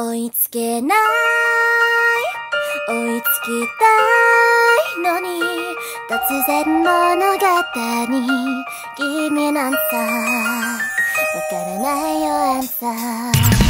追いつけない。追いつきたいのに突然物語君なんさわからないよあんさ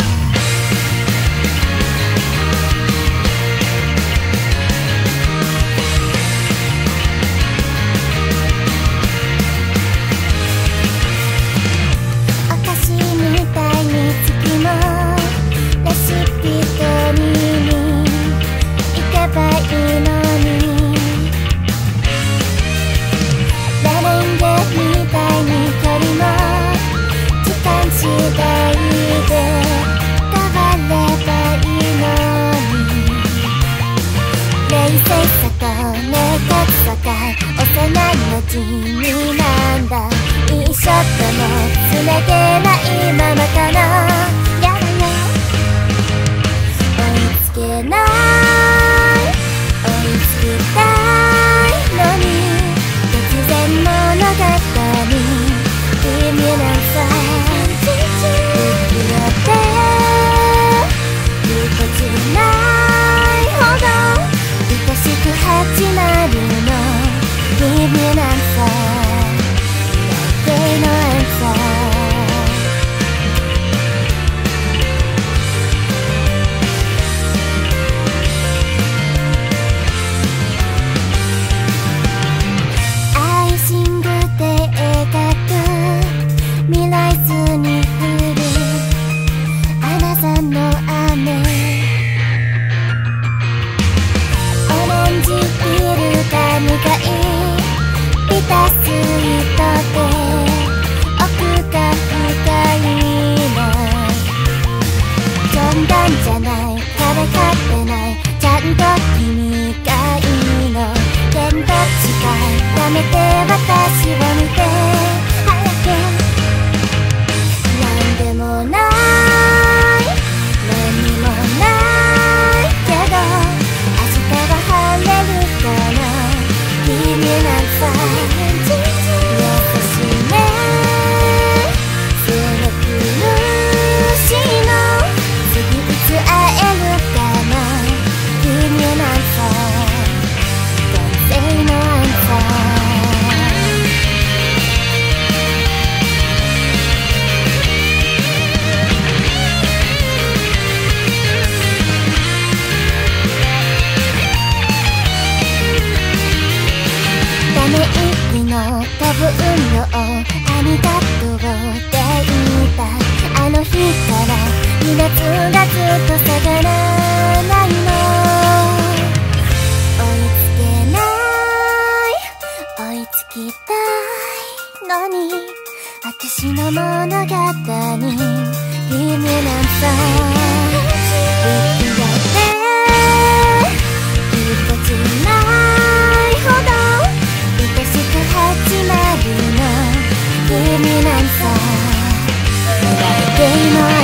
君なんだ。一緒ともつなげな冗談じゃないからかってない。ちゃんと君がいいの。けんど違うやめて私を見て。の飛ぶ運動ありがとうって言ったあの日から2月がずっと下がらないの追いつけない追いつきたいのに私の物語君なんさ始まるの君なんさ。だけの